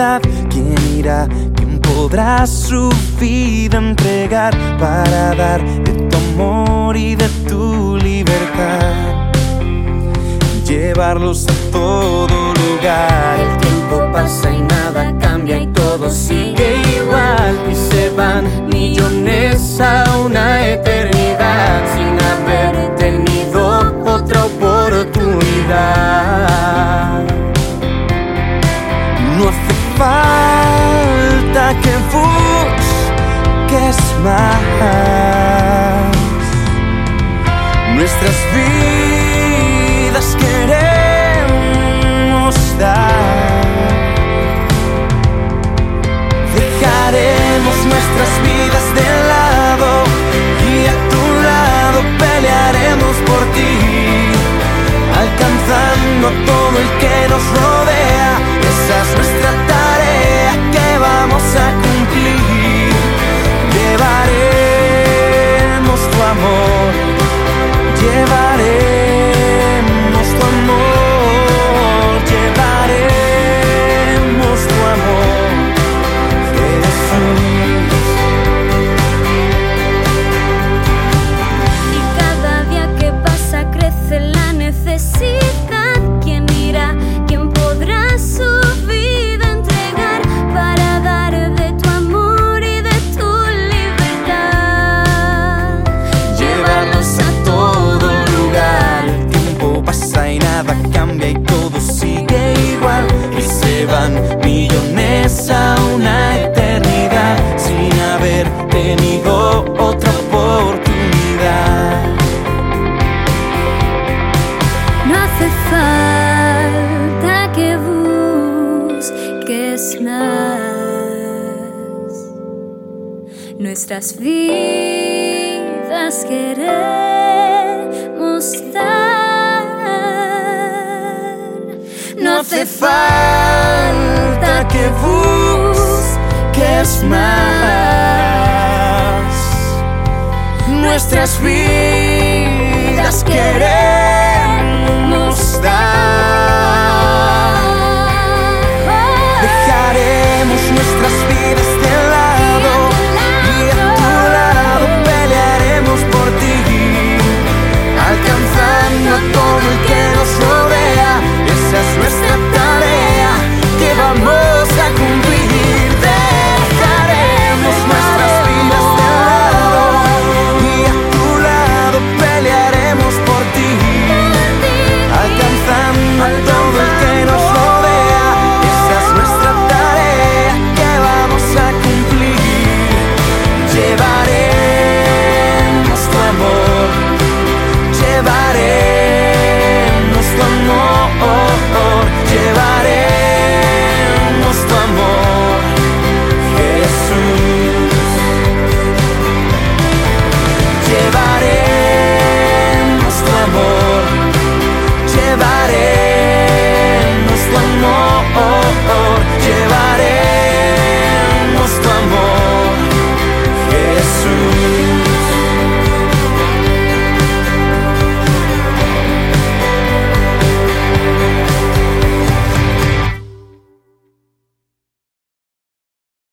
¿Quién irá? ¿Quién podrá su vida entregar para dar de tu amor y de tu libertad? Llevarlos a todo lugar. Más. Nuestras vidas nada cambia y todo sigue igual. Y se van millones a una eternidad sin haber tenido otra oportunidad. No hace falta que busques más. Nuestras vidas queremos hace falta que busques más. Nuestras vidas amor.